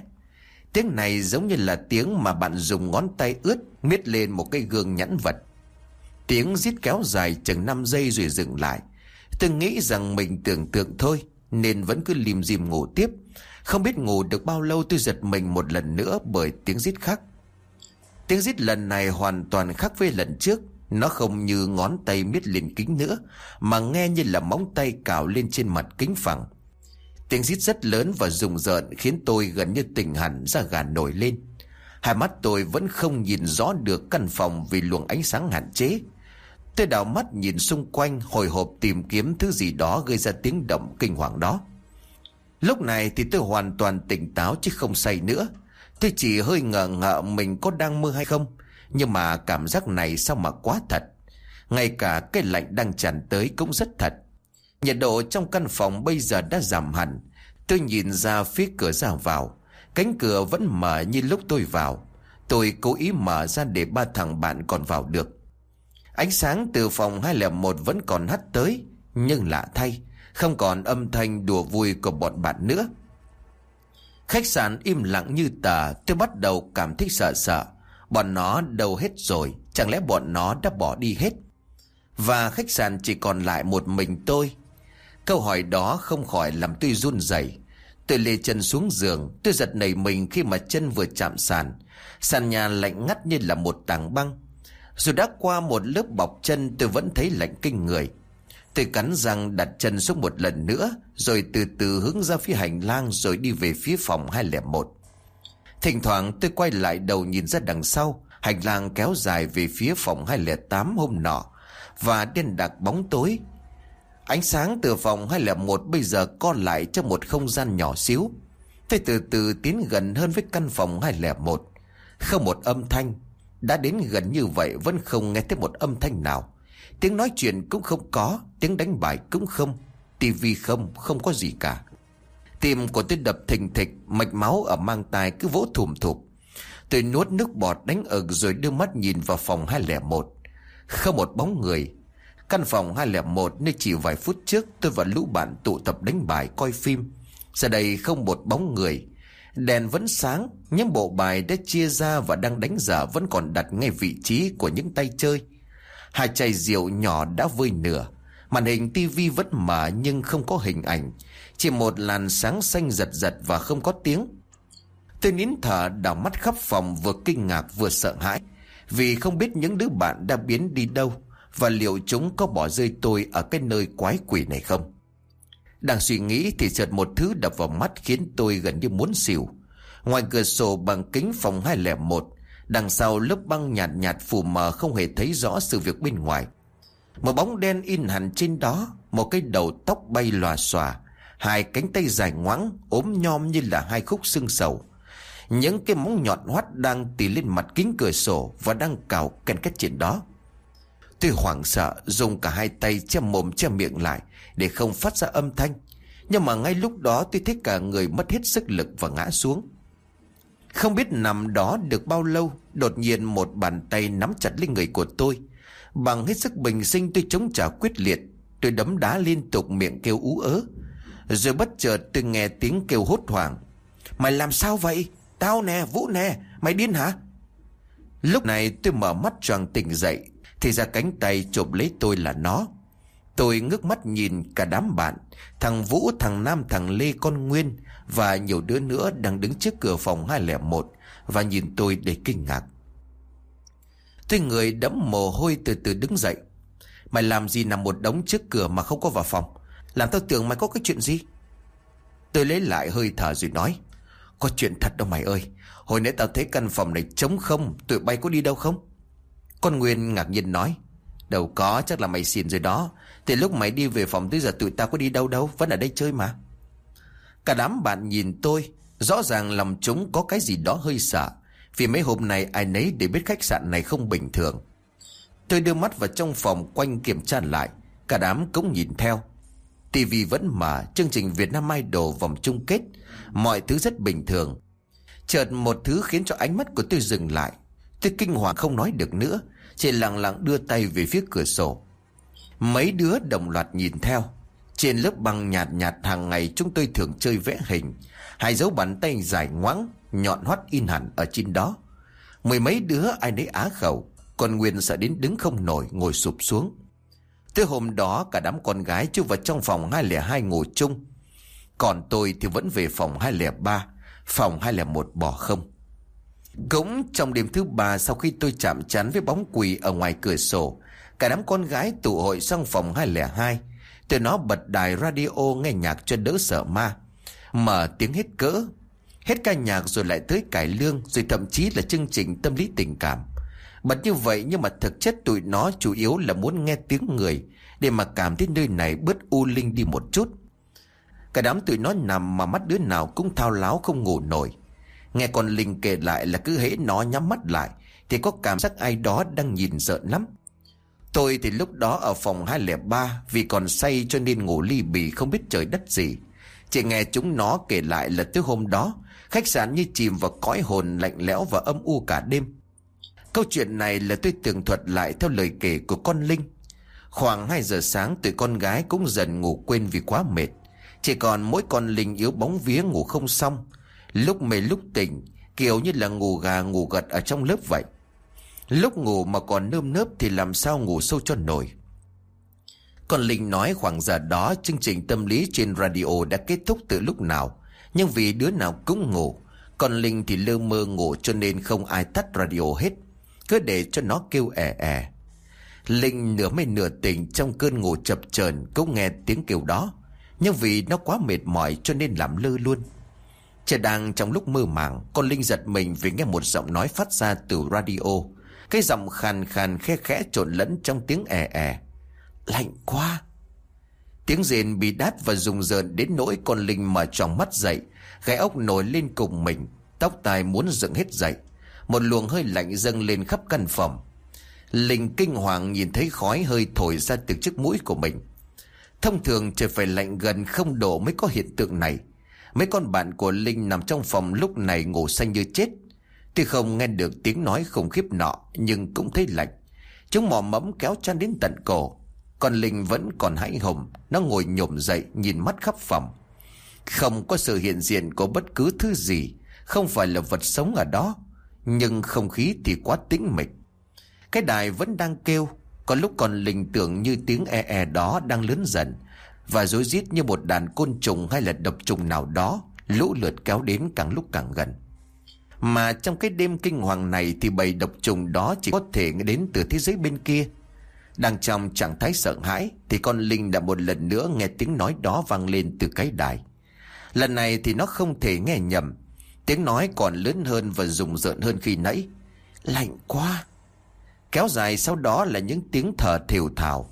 Tiếng này giống như là tiếng mà bạn dùng ngón tay ướt, miết lên một cái gương nhẵn vật. Tiếng rít kéo dài chừng 5 giây rồi dừng lại. Tôi nghĩ rằng mình tưởng tượng thôi, Nên vẫn cứ lim dim ngủ tiếp. Không biết ngủ được bao lâu tôi giật mình một lần nữa bởi tiếng rít khác. Tiếng rít lần này hoàn toàn khác với lần trước. Nó không như ngón tay miết lên kính nữa, Mà nghe như là móng tay cào lên trên mặt kính phẳng. Tiếng rít rất lớn và rùng rợn Khiến tôi gần như tỉnh hẳn ra gà nổi lên. Hai mắt tôi vẫn không nhìn rõ được căn phòng Vì luồng ánh sáng hạn chế. Tôi đảo mắt nhìn xung quanh, Hồi hộp tìm kiếm thứ gì đó Gây ra tiếng động kinh hoàng đó. Lúc này thì tôi hoàn toàn tỉnh táo Chứ không say nữa. Tôi chỉ hơi ngờ ngợ mình có đang mơ hay không, Nhưng mà cảm giác này sao mà quá thật. Ngay cả cái lạnh đang tràn tới cũng rất thật. Nhiệt độ trong căn phòng bây giờ đã giảm hẳn. Tôi nhìn ra phía cửa ra vào. Cánh cửa vẫn mở như lúc tôi vào. Tôi cố ý mở ra để ba thằng bạn còn vào được. Ánh sáng từ phòng 201 vẫn còn hắt tới, Nhưng lạ thay, Không còn âm thanh đùa vui của bọn bạn nữa. Khách sạn im lặng như tờ, Tôi bắt đầu cảm thấy sợ sợ. Bọn nó đâu hết rồi, Chẳng lẽ bọn nó đã bỏ đi hết? Và khách sạn chỉ còn lại một mình tôi Câu hỏi đó không khỏi làm tôi run rẩy. Tôi lê chân xuống giường, Tôi giật nảy mình khi mà chân vừa chạm sàn. Sàn nhà lạnh ngắt như là một tảng băng. Dù đã qua một lớp bọc chân, Tôi vẫn thấy lạnh kinh người. Tôi cắn răng đặt chân xuống một lần nữa, Rồi từ từ hướng ra phía hành lang Rồi đi về phía phòng 201 Thỉnh thoảng tôi quay lại đầu nhìn ra đằng sau, Hành lang kéo dài về phía phòng 208 hôm nọ, Và đen đặc bóng tối. Ánh sáng từ phòng 201 bây giờ co lại trong một không gian nhỏ xíu. Tôi từ từ tiến gần hơn với căn phòng 201. Không một âm thanh. Đã đến gần như vậy vẫn không nghe thấy một âm thanh nào. Tiếng nói chuyện cũng không có, tiếng đánh bài cũng không, tivi không, không có gì cả. Tim của tôi đập thình thịch, mạch máu ở mang tai cứ vỗ thùm thụp. Tôi nuốt nước bọt đánh ực rồi đưa mắt nhìn vào phòng 201. Không một bóng người, Căn phòng 201 nơi chỉ vài phút trước tôi và lũ bạn tụ tập đánh bài coi phim. Giờ đây không một bóng người. Đèn vẫn sáng, những bộ bài đã chia ra và đang đánh giả vẫn còn đặt ngay vị trí của những tay chơi. Hai chai rượu nhỏ đã vơi nửa. Màn hình tivi vẫn mở nhưng không có hình ảnh. Chỉ một làn sáng xanh giật giật và không có tiếng. Tôi nín thở đảo mắt khắp phòng vừa kinh ngạc vừa sợ hãi. Vì không biết những đứa bạn đã biến đi đâu. Và liệu chúng có bỏ rơi tôi Ở cái nơi quái quỷ này không? Đang suy nghĩ thì chợt một thứ đập vào mắt Khiến tôi gần như muốn xỉu. Ngoài cửa sổ bằng kính phòng 201 Đằng sau lớp băng nhạt nhạt phủ mờ Không hề thấy rõ sự việc bên ngoài. Một bóng đen in hẳn trên đó, Một cái đầu tóc bay lòa xòa, Hai cánh tay dài ngoãng, ốm nhom như là hai khúc xương sầu. Những cái móng nhọn hoắt đang tì lên mặt kính cửa sổ Và đang cào ken kết trên đó. Tôi hoảng sợ dùng cả hai tay che mồm che miệng lại để không phát ra âm thanh. Nhưng mà ngay lúc đó tôi thấy cả người mất hết sức lực và ngã xuống. Không biết nằm đó được bao lâu, đột nhiên một bàn tay nắm chặt lên người của tôi. Bằng hết sức bình sinh tôi chống trả quyết liệt, tôi đấm đá liên tục miệng kêu ú ớ. Rồi bất chợt tôi nghe tiếng kêu hốt hoảng. Mày làm sao vậy? Tao nè, Vũ nè, mày điên hả? Lúc này tôi mở mắt tròn tỉnh dậy thì ra cánh tay chụp lấy tôi là nó. Tôi ngước mắt nhìn cả đám bạn Thằng Vũ, thằng Nam, thằng Lê, con Nguyên Và nhiều đứa nữa đang đứng trước cửa phòng 201 Và nhìn tôi để kinh ngạc. Tôi người đẫm mồ hôi từ từ đứng dậy. Mày làm gì nằm một đống trước cửa mà không có vào phòng? Làm tao tưởng mày có cái chuyện gì? Tôi lấy lại hơi thở rồi nói Có chuyện thật đâu mày ơi. Hồi nãy tao thấy căn phòng này trống không Tụi bay có đi đâu không? Con Nguyên ngạc nhiên nói, Đâu có, chắc là mày xỉn rồi đó. Thì lúc mày đi về phòng tới giờ tụi tao có đi đâu đâu, Vẫn ở đây chơi mà. Cả đám bạn nhìn tôi, Rõ ràng lòng chúng có cái gì đó hơi sợ, Vì mấy hôm nay ai nấy để biết khách sạn này không bình thường. Tôi đưa mắt vào trong phòng quanh kiểm tra lại, Cả đám cũng nhìn theo. TV vẫn mở Chương trình Việt Nam Idol vòng chung kết, Mọi thứ rất bình thường. Chợt một thứ khiến cho ánh mắt của tôi dừng lại. Tôi kinh hoàng không nói được nữa, Chỉ lặng lặng đưa tay về phía cửa sổ. Mấy đứa đồng loạt nhìn theo. Trên lớp băng nhạt nhạt hàng ngày chúng tôi thường chơi vẽ hình. Hai dấu bàn tay dài ngoãng Nhọn hoắt in hẳn ở trên đó. Mười mấy đứa ai nấy á khẩu, Còn Nguyên sợ đến đứng không nổi, Ngồi sụp xuống. Tới hôm đó, cả đám con gái chưa vào trong phòng 202 ngồi chung. Còn tôi thì vẫn về phòng 203 Phòng 201 bỏ không. Cũng trong đêm thứ ba, Sau khi tôi chạm chán với bóng quỳ Ở ngoài cửa sổ, Cả đám con gái tụ hội sang phòng 202 Tụi nó bật đài radio nghe nhạc cho đỡ sợ ma, Mở tiếng hết cỡ. Hết ca nhạc rồi lại tới cải lương, Rồi thậm chí là chương trình tâm lý tình cảm. Bật như vậy nhưng mà thực chất tụi nó chủ yếu là muốn nghe tiếng người, Để mà cảm thấy nơi này bớt u linh đi một chút. Cả đám tụi nó nằm mà mắt đứa nào cũng thao láo không ngủ nổi. Nghe con Linh kể lại là cứ hễ nó nhắm mắt lại, Thì có cảm giác ai đó đang nhìn sợ lắm. Tôi thì lúc đó ở phòng 203 Vì còn say cho nên ngủ ly bì không biết trời đất gì. Chỉ nghe chúng nó kể lại là tới hôm đó, Khách sạn như chìm vào cõi hồn lạnh lẽo và âm u cả đêm. Câu chuyện này là tôi tường thuật lại theo lời kể của con Linh. Khoảng 2 giờ sáng, tụi con gái cũng dần ngủ quên vì quá mệt. Chỉ còn mỗi con Linh yếu bóng vía ngủ không xong Lúc mê lúc tỉnh, Kiểu như là ngủ gà ngủ gật ở trong lớp vậy. Lúc ngủ mà còn nơm nớp thì làm sao ngủ sâu cho nổi. Còn Linh nói khoảng giờ đó chương trình tâm lý trên radio đã kết thúc từ lúc nào, Nhưng vì đứa nào cũng ngủ, Còn Linh thì lơ mơ ngủ cho nên không ai tắt radio hết, Cứ để cho nó kêu ẻ ẻ. Linh nửa mê nửa tỉnh trong cơn ngủ chập chờn cũng nghe tiếng kêu đó, Nhưng vì nó quá mệt mỏi cho nên làm lơ luôn. Trẻ đang trong lúc mơ màng, Con Linh giật mình vì nghe một giọng nói phát ra từ radio. Cái giọng khàn khàn khe khẽ trộn lẫn trong tiếng ẻ ẻ. Lạnh quá. Tiếng rền bị đát và rùng rợn đến nỗi con Linh mở tròng mắt dậy, Gai ốc nổi lên cùng mình, Tóc tai muốn dựng hết dậy. Một luồng hơi lạnh dâng lên khắp căn phòng. Linh kinh hoàng nhìn thấy khói hơi thổi ra từ chiếc mũi của mình. Thông thường trời phải lạnh gần không độ mới có hiện tượng này. Mấy con bạn của Linh nằm trong phòng lúc này ngủ xanh như chết. Tuy không nghe được tiếng nói khủng khiếp nọ, Nhưng cũng thấy lạnh. Chúng mò mẫm kéo chăn đến tận cổ. Còn Linh vẫn còn hãi hùng, Nó ngồi nhổm dậy, nhìn mắt khắp phòng. Không có sự hiện diện của bất cứ thứ gì, Không phải là vật sống ở đó, Nhưng không khí thì quá tĩnh mịch. Cái đài vẫn đang kêu, Có lúc còn Linh tưởng như tiếng e e đó đang lớn dần và rối rít như một đàn côn trùng hay là độc trùng nào đó, lũ lượt kéo đến càng lúc càng gần. Mà trong cái đêm kinh hoàng này thì bầy độc trùng đó chỉ có thể đến từ thế giới bên kia. Đang trong trạng thái sợ hãi thì con linh đã một lần nữa nghe tiếng nói đó vang lên từ cái đài. Lần này thì nó không thể nghe nhầm. Tiếng nói còn lớn hơn và rùng rợn hơn khi nãy. Lạnh quá. Kéo dài sau đó là những tiếng thở thều thào.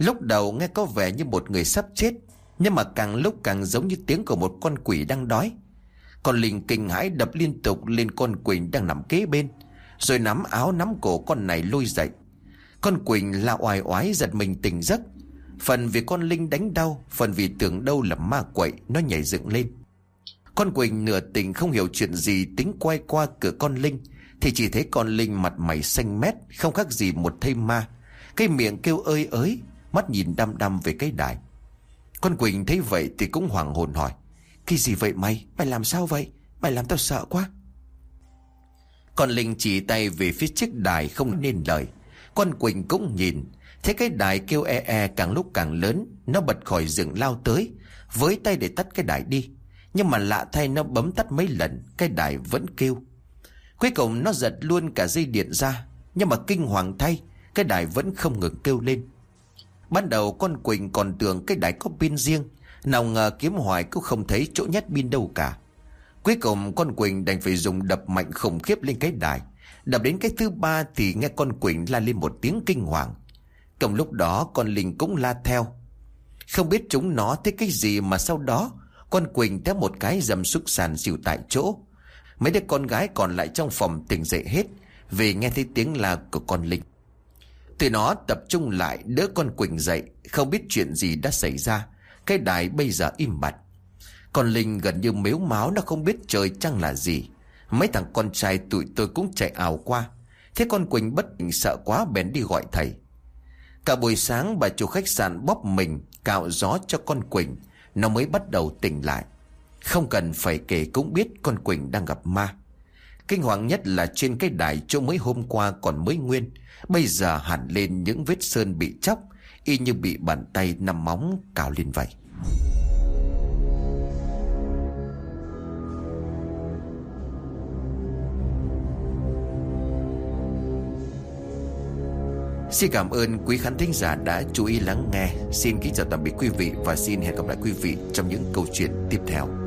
Lúc đầu nghe có vẻ như một người sắp chết, Nhưng mà càng lúc càng giống như tiếng của một con quỷ đang đói. Con linh kinh hãi đập liên tục lên con quỳnh đang nằm kế bên, Rồi nắm áo nắm cổ con này lôi dậy. Con quỳnh la oai oái giật mình tỉnh giấc. Phần vì con linh đánh đau, Phần vì tưởng đâu là ma quậy, Nó nhảy dựng lên. Con quỳnh nửa tỉnh không hiểu chuyện gì Tính quay qua cửa con linh, Thì chỉ thấy con linh mặt mày xanh mét, Không khác gì một thây ma. Cái miệng kêu ơi ới Mắt nhìn đăm đăm về cái đài. Con Quỳnh thấy vậy thì cũng hoàng hồn hỏi, Cái gì vậy mày? Mày làm sao vậy? Mày làm tao sợ quá. Con Linh chỉ tay về phía chiếc đài không nên lời. Con Quỳnh cũng nhìn, Thấy cái đài kêu e e càng lúc càng lớn, Nó bật khỏi rừng lao tới, Với tay để tắt cái đài đi. Nhưng mà lạ thay nó bấm tắt mấy lần, Cái đài vẫn kêu. Cuối cùng nó giật luôn cả dây điện ra, Nhưng mà kinh hoàng thay, Cái đài vẫn không ngừng kêu lên. Ban đầu con Quỳnh còn tưởng cái đài có pin riêng. Nào ngờ kiếm hoài cũng không thấy chỗ nhét pin đâu cả. Cuối cùng con Quỳnh đành phải dùng đập mạnh khủng khiếp lên cái đài. Đập đến cái thứ ba thì nghe con Quỳnh la lên một tiếng kinh hoàng. Cùng lúc đó con Linh cũng la theo. Không biết chúng nó thấy cái gì mà sau đó, Con Quỳnh té một cái dầm xúc sàn xỉu tại chỗ. Mấy đứa con gái còn lại trong phòng tỉnh dậy hết, Vì nghe thấy tiếng la của con Linh. Tụi nó tập trung lại đỡ con Quỳnh dậy, Không biết chuyện gì đã xảy ra. Cái đài bây giờ im bặt. Còn Linh gần như mếu máu, Nó không biết trời trăng là gì. Mấy thằng con trai tụi tôi cũng chạy ảo qua. Thế con Quỳnh bất tỉnh sợ quá, bèn đi gọi thầy. Cả buổi sáng, bà chủ khách sạn bóp mình, Cạo gió cho con Quỳnh. Nó mới bắt đầu tỉnh lại. Không cần phải kể cũng biết con Quỳnh đang gặp ma. Kinh hoàng nhất là trên cái đài chỗ mới hôm qua còn mới nguyên. Bây giờ hẳn lên những vết sơn bị chóc, Y như bị bàn tay nằm móng cào lên vậy. Xin cảm ơn quý khán thính giả đã chú ý lắng nghe. Xin kính chào tạm biệt quý vị Và xin hẹn gặp lại quý vị trong những câu chuyện tiếp theo.